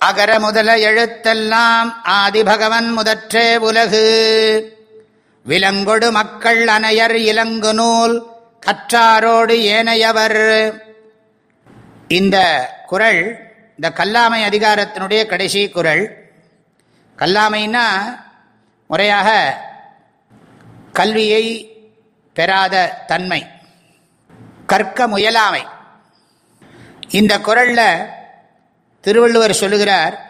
அகர முதல எழுத்தெல்லாம் ஆதிபகவன் முதற்றே உலகு. விலங்கொடு மக்கள் அனையர் இலங்கு நூல் கற்றாரோடு ஏனையவர். இந்த குரல் இந்த கல்லாமை அதிகாரத்தினுடைய கடைசி குரல். கல்லாமைன்னா முறையாக கல்வியை பெறாத தன்மை கற்க முயலாமை. இந்த குரலில் திருவள்ளுவர் சொல்லுகிறார்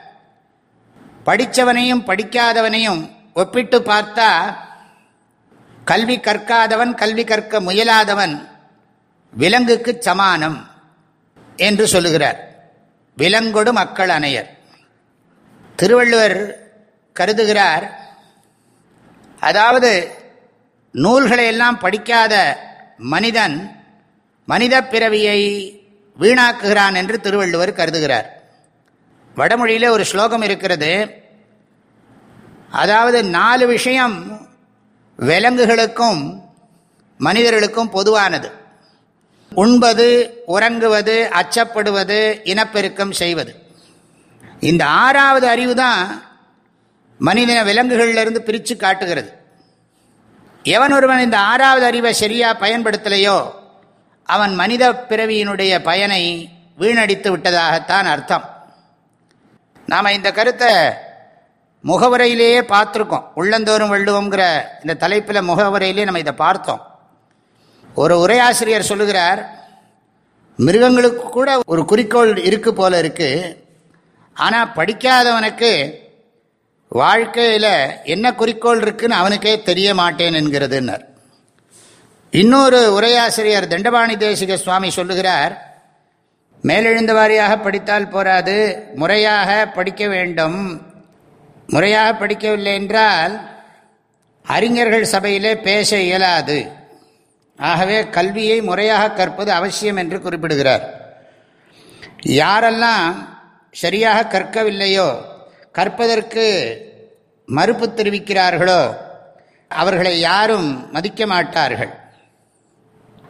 படித்தவனையும் படிக்காதவனையும் ஒப்பிட்டு பார்த்தா கல்வி கற்காதவன் கல்வி கற்க முயலாதவன் விலங்குக்கு சமானம் என்று சொல்லுகிறார். விலங்கொடு மக்கள் அணையர். திருவள்ளுவர் கருதுகிறார் அதாவது நூல்களை எல்லாம் படிக்காத மனிதன் மனித பிறவியை வீணாக்குகிறான் என்று திருவள்ளுவர் கருதுகிறார். வடமொழியில் ஒரு ஸ்லோகம் இருக்கிறது. அதாவது நாலு விஷயம் விலங்குகளுக்கும் மனிதர்களுக்கும் பொதுவானது. உண்பது உறங்குவது அச்சப்படுவது இனப்பெருக்கம் செய்வது. இந்த ஆறாவது அறிவு தான் மனிதன விலங்குகளிலிருந்து பிரித்து காட்டுகிறது. எவன் ஒருவன் இந்த ஆறாவது அறிவை சரியாக பயன்படுத்தலையோ அவன் மனித பிறவியினுடைய பயனை வீணடித்து விட்டதாகத்தான் அர்த்தம். நாம் இந்த கருத்தை முகவரையிலேயே பார்த்துருக்கோம். உள்ளந்தோறும் வள்ளுவோங்கிற இந்த தலைப்பில் முகவரையிலே நம்ம இதை பார்த்தோம். ஒரு உரையாசிரியர் சொல்லுகிறார் மிருகங்களுக்கு கூட ஒரு குறிக்கோள் இருக்குது போல இருக்குது ஆனால் படிக்காதவனுக்கு வாழ்க்கையில் என்ன குறிக்கோள் இருக்குன்னு அவனுக்கே தெரிய மாட்டேன் என்கிறதுன்னர். இன்னொரு உரையாசிரியர் தண்டபாணி தேசிக சுவாமி சொல்லுகிறார் மேலெழுந்த வாரியாக படித்தால் போராது. முறையாக படிக்க வேண்டும். முறையாக படிக்கவில்லை என்றால் அறிஞர்கள் சபையிலே பேச இயலாது. ஆகவே கல்வியை முறையாக கற்பது அவசியம் என்று குறிப்பிடுகிறார். யாரெல்லாம் சரியாக கற்கவில்லையோ கற்பதற்கு மறுப்பு தெரிவிக்கிறார்களோ அவர்களை யாரும் மதிக்க மாட்டார்கள்.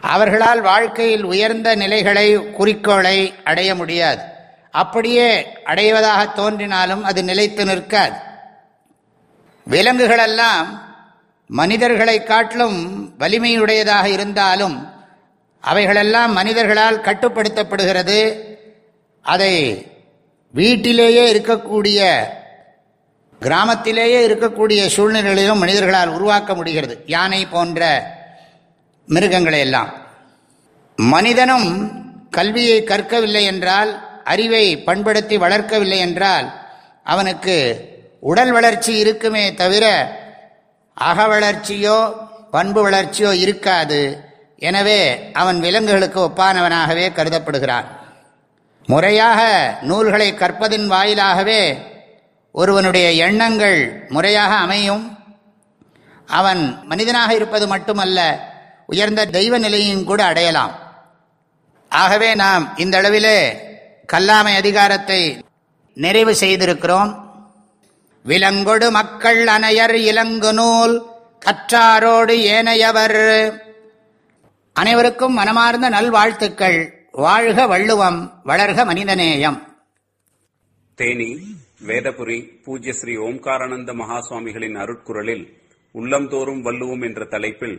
அவர்களால் வாழ்க்கையில் உயர்ந்த நிலைகளை குறிக்கோளை அடைய முடியாது. அப்படியே அடைவதாக தோன்றினாலும் அது நிலைத்து நிற்காது. விலங்குகளெல்லாம் மனிதர்களை காட்டிலும் வலிமையுடையதாக இருந்தாலும் அவைகளெல்லாம் மனிதர்களால் கட்டுப்படுத்தப்படுகிறது. அதை வீட்டிலேயே இருக்கக்கூடிய கிராமத்திலேயே இருக்கக்கூடிய சூழ்நிலைகளிலும் மனிதர்களால் உருவாக்க முடிகிறது. யானை போன்ற மிருகங்களை எல்லாம் மனிதனும் கல்வியை கற்கவில்லை என்றால் அறிவை பண்படுத்தி வளர்க்கவில்லை என்றால் அவனுக்கு உடல் வளர்ச்சி இருக்குமே தவிர அக வளர்ச்சியோ பண்பு வளர்ச்சியோ இருக்காது. எனவே அவன் விலங்குகளுக்கு ஒப்பானவனாகவே கருதப்படுகிறான். முறையாக நூல்களை கற்பதின் வாயிலாகவே ஒருவனுடைய எண்ணங்கள் முறையாக அமையும். அவன் மனிதனாக இருப்பது மட்டுமல்ல உயர்ந்த தெய்வ நிலையும் கூட அடையலாம். ஆகவே நாம் இந்த அளவிலே கல்லாமை அதிகாரத்தை நிறைவு செய்திருக்கிறோம். விலங்கொடு மக்கள் அனையர் இலங்கு நூல் கற்றாரோடு ஏனையவர். அனைவருக்கும் மனமார்ந்த நல்வாழ்த்துக்கள். வாழ்க வள்ளுவம் வளர்க மனிதநேயம். தேனி வேதபுரி பூஜ்ய ஸ்ரீ ஓம்காரானந்த மகாசுவாமிகளின் அருட்குரலில் உள்ளம்தோறும் வள்ளுவோம் என்ற தலைப்பில்